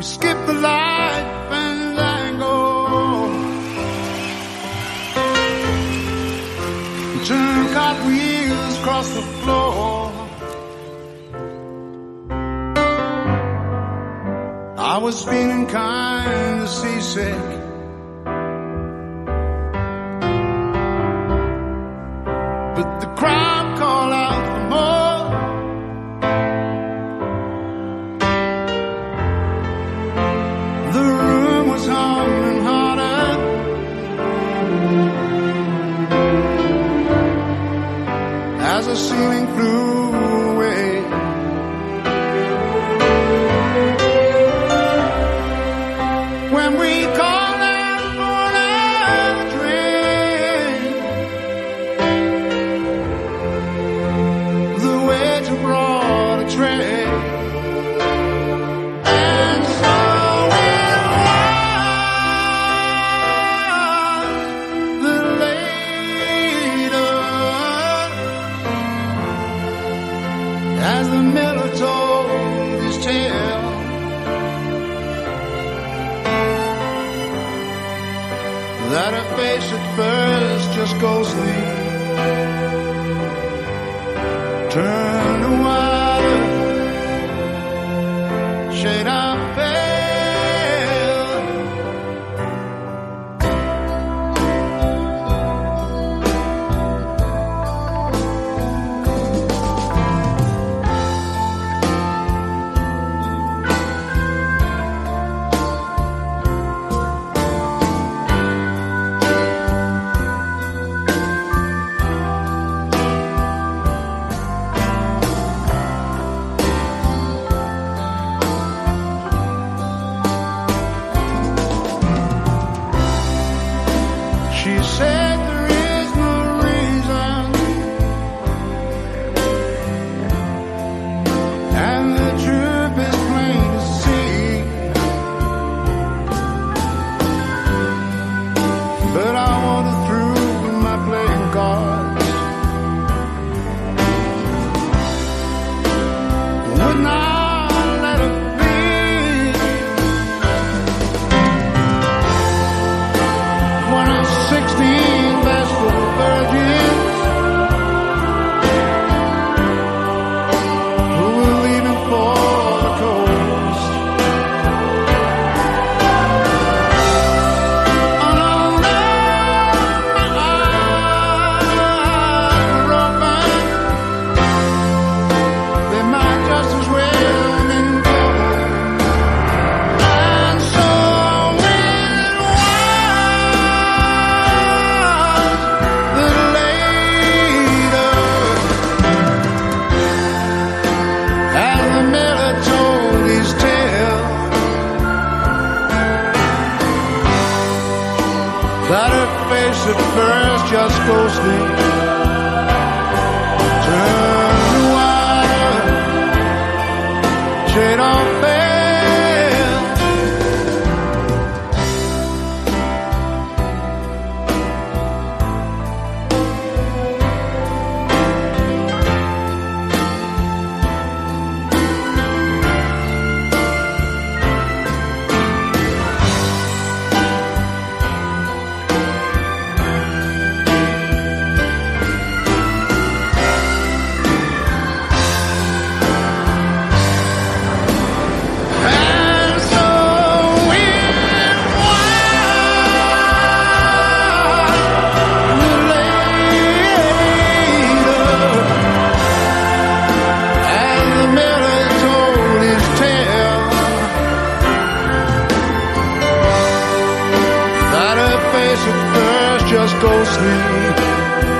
We skip the life and lango. We turn cartwheels across the floor. I was feeling kind of seasick. as a ceiling flew away. that her face at first just goes sleep. Turn away, shade out. But I Gotta face it first, just go sleep. Turn the wire, off. just go sleep.